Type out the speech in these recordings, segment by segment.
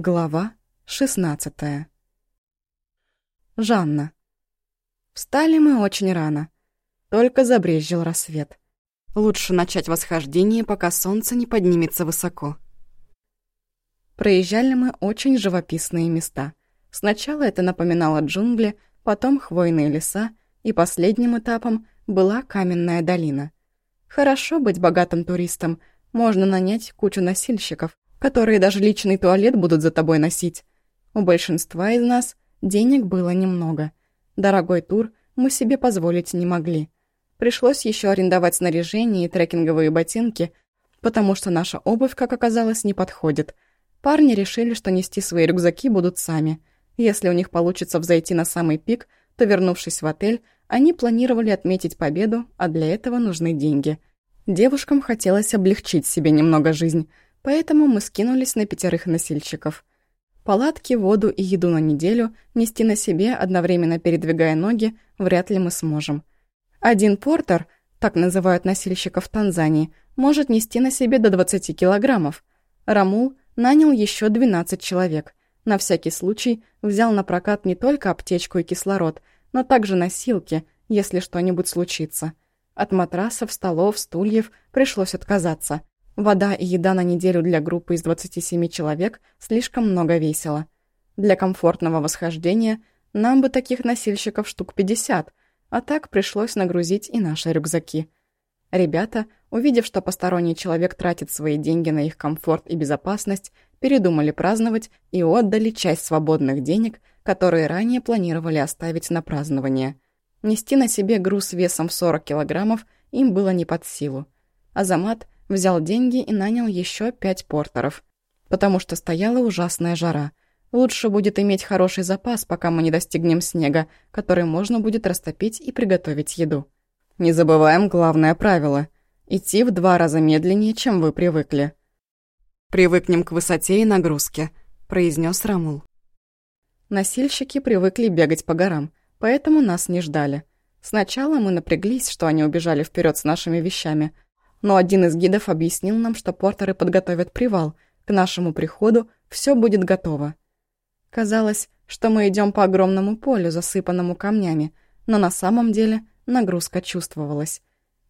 Глава 16 Жанна. Встали мы очень рано. Только забрезжил рассвет. Лучше начать восхождение, пока солнце не поднимется высоко. Проезжали мы очень живописные места. Сначала это напоминало джунгли, потом хвойные леса, и последним этапом была каменная долина. Хорошо быть богатым туристом, можно нанять кучу носильщиков, которые даже личный туалет будут за тобой носить. У большинства из нас денег было немного. Дорогой тур мы себе позволить не могли. Пришлось еще арендовать снаряжение и трекинговые ботинки, потому что наша обувь, как оказалось, не подходит. Парни решили, что нести свои рюкзаки будут сами. Если у них получится взойти на самый пик, то, вернувшись в отель, они планировали отметить победу, а для этого нужны деньги. Девушкам хотелось облегчить себе немного жизнь – Поэтому мы скинулись на пятерых носильщиков. Палатки, воду и еду на неделю нести на себе, одновременно передвигая ноги, вряд ли мы сможем. Один портер, так называют носильщиков Танзании, может нести на себе до 20 килограммов. Рамул нанял еще 12 человек. На всякий случай взял на прокат не только аптечку и кислород, но также носилки, если что-нибудь случится. От матрасов, столов, стульев пришлось отказаться. Вода и еда на неделю для группы из 27 человек слишком много весело. Для комфортного восхождения нам бы таких носильщиков штук 50, а так пришлось нагрузить и наши рюкзаки. Ребята, увидев, что посторонний человек тратит свои деньги на их комфорт и безопасность, передумали праздновать и отдали часть свободных денег, которые ранее планировали оставить на празднование. Нести на себе груз весом в 40 килограммов им было не под силу. Азамат – взял деньги и нанял еще пять портеров, потому что стояла ужасная жара. Лучше будет иметь хороший запас, пока мы не достигнем снега, который можно будет растопить и приготовить еду. Не забываем главное правило – идти в два раза медленнее, чем вы привыкли. «Привыкнем к высоте и нагрузке», – произнес Рамул. Носильщики привыкли бегать по горам, поэтому нас не ждали. Сначала мы напряглись, что они убежали вперед с нашими вещами – но один из гидов объяснил нам, что портеры подготовят привал. К нашему приходу все будет готово. Казалось, что мы идем по огромному полю, засыпанному камнями, но на самом деле нагрузка чувствовалась.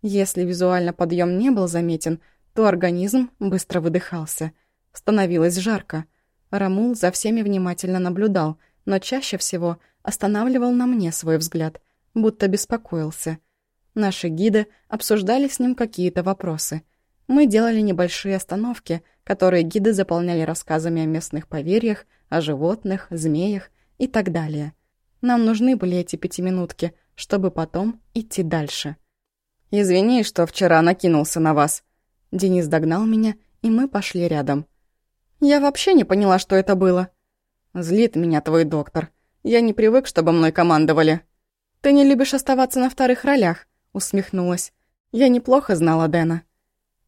Если визуально подъем не был заметен, то организм быстро выдыхался. Становилось жарко. Рамул за всеми внимательно наблюдал, но чаще всего останавливал на мне свой взгляд, будто беспокоился — Наши гиды обсуждали с ним какие-то вопросы. Мы делали небольшие остановки, которые гиды заполняли рассказами о местных поверьях, о животных, змеях и так далее. Нам нужны были эти пятиминутки, чтобы потом идти дальше. «Извини, что вчера накинулся на вас». Денис догнал меня, и мы пошли рядом. «Я вообще не поняла, что это было». «Злит меня твой доктор. Я не привык, чтобы мной командовали». «Ты не любишь оставаться на вторых ролях усмехнулась. Я неплохо знала Дэна.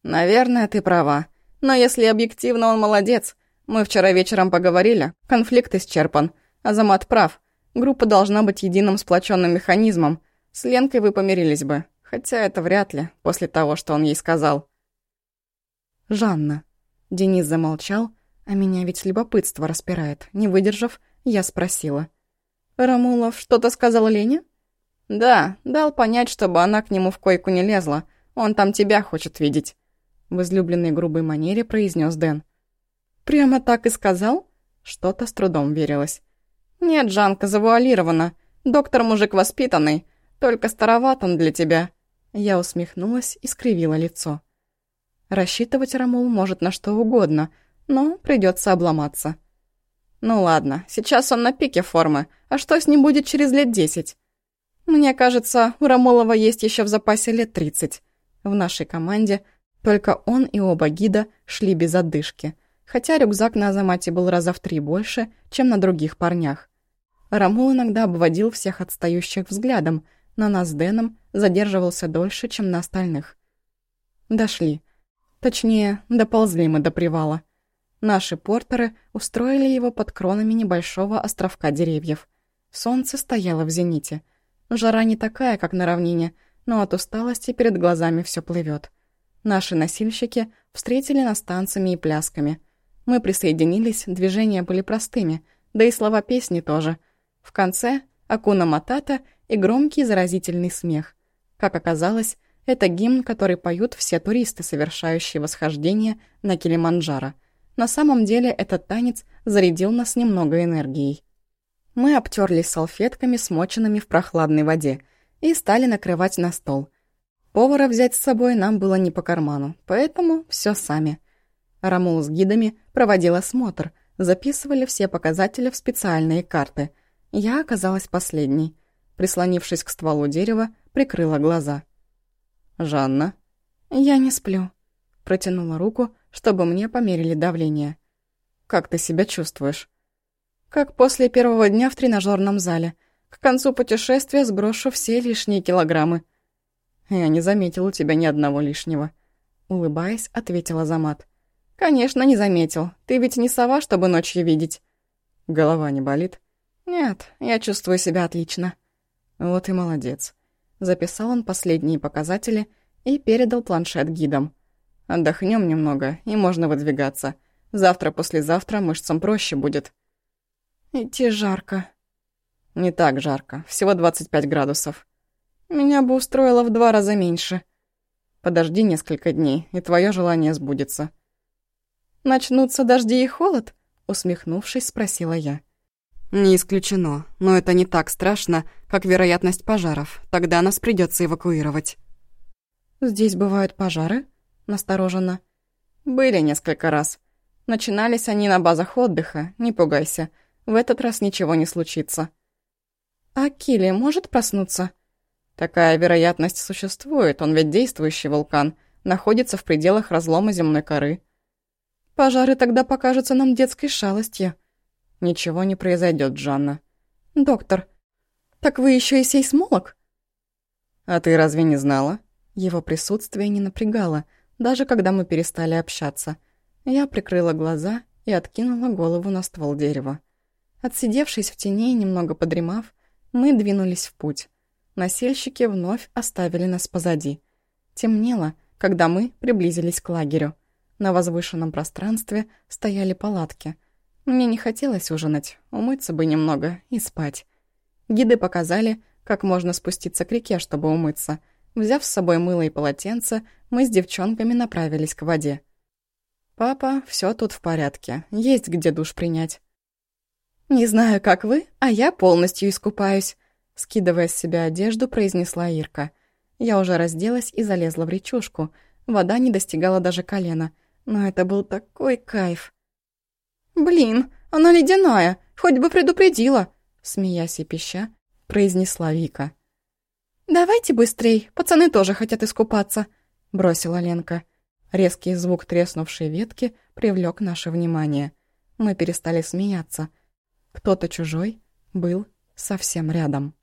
Наверное, ты права. Но если объективно, он молодец. Мы вчера вечером поговорили, конфликт исчерпан. Азамат прав. Группа должна быть единым сплоченным механизмом. С Ленкой вы помирились бы. Хотя это вряд ли, после того, что он ей сказал. «Жанна». Денис замолчал, а меня ведь любопытство распирает. Не выдержав, я спросила. «Рамулов что-то сказал Лене?» «Да, дал понять, чтобы она к нему в койку не лезла. Он там тебя хочет видеть», — в излюбленной грубой манере произнес Дэн. «Прямо так и сказал?» Что-то с трудом верилось. «Нет, Жанка, завуалирована. Доктор мужик воспитанный. Только староват он для тебя». Я усмехнулась и скривила лицо. Рассчитывать Рамул может на что угодно, но придется обломаться. «Ну ладно, сейчас он на пике формы, а что с ним будет через лет десять?» Мне кажется, у Рамолова есть еще в запасе лет 30. В нашей команде только он и оба гида шли без отдышки, хотя рюкзак на Азамате был раза в три больше, чем на других парнях. Рамул иногда обводил всех отстающих взглядом, но нас с Дэном задерживался дольше, чем на остальных. Дошли. Точнее, доползли мы до привала. Наши портеры устроили его под кронами небольшого островка деревьев. Солнце стояло в зените — Жара не такая, как на равнине, но от усталости перед глазами все плывет. Наши носильщики встретили нас танцами и плясками. Мы присоединились, движения были простыми, да и слова песни тоже. В конце — Акуна Матата и громкий заразительный смех. Как оказалось, это гимн, который поют все туристы, совершающие восхождение на Килиманджаро. На самом деле этот танец зарядил нас немного энергией. Мы обтерлись салфетками, смоченными в прохладной воде, и стали накрывать на стол. Повара взять с собой нам было не по карману, поэтому все сами. Рамул с гидами проводил осмотр, записывали все показатели в специальные карты. Я оказалась последней. Прислонившись к стволу дерева, прикрыла глаза. «Жанна?» «Я не сплю». Протянула руку, чтобы мне померили давление. «Как ты себя чувствуешь?» «Как после первого дня в тренажерном зале. К концу путешествия сброшу все лишние килограммы». «Я не заметил у тебя ни одного лишнего», — улыбаясь, ответила Замат. «Конечно, не заметил. Ты ведь не сова, чтобы ночью видеть». «Голова не болит?» «Нет, я чувствую себя отлично». «Вот и молодец». Записал он последние показатели и передал планшет гидам. Отдохнем немного, и можно выдвигаться. Завтра-послезавтра мышцам проще будет. Идти жарко. Не так жарко, всего 25 градусов. Меня бы устроило в два раза меньше. Подожди несколько дней, и твое желание сбудется. Начнутся дожди и холод? Усмехнувшись, спросила я. Не исключено, но это не так страшно, как вероятность пожаров. Тогда нас придется эвакуировать. Здесь бывают пожары? настороженно. «Были несколько раз. Начинались они на базах отдыха, не пугайся. В этот раз ничего не случится». «А Килли может проснуться?» «Такая вероятность существует, он ведь действующий вулкан, находится в пределах разлома земной коры». «Пожары тогда покажутся нам детской шалостью». «Ничего не произойдет, Жанна». «Доктор, так вы еще и сейсмолог?» «А ты разве не знала?» Его присутствие не напрягало — даже когда мы перестали общаться. Я прикрыла глаза и откинула голову на ствол дерева. Отсидевшись в тени и немного подремав, мы двинулись в путь. Насельщики вновь оставили нас позади. Темнело, когда мы приблизились к лагерю. На возвышенном пространстве стояли палатки. Мне не хотелось ужинать, умыться бы немного и спать. Гиды показали, как можно спуститься к реке, чтобы умыться — Взяв с собой мыло и полотенце, мы с девчонками направились к воде. «Папа, все тут в порядке, есть где душ принять». «Не знаю, как вы, а я полностью искупаюсь», — скидывая с себя одежду, произнесла Ирка. Я уже разделась и залезла в речушку. Вода не достигала даже колена, но это был такой кайф. «Блин, она ледяная, хоть бы предупредила», — смеясь и пища, произнесла Вика. «Давайте быстрей, пацаны тоже хотят искупаться», — бросила Ленка. Резкий звук треснувшей ветки привлек наше внимание. Мы перестали смеяться. Кто-то чужой был совсем рядом.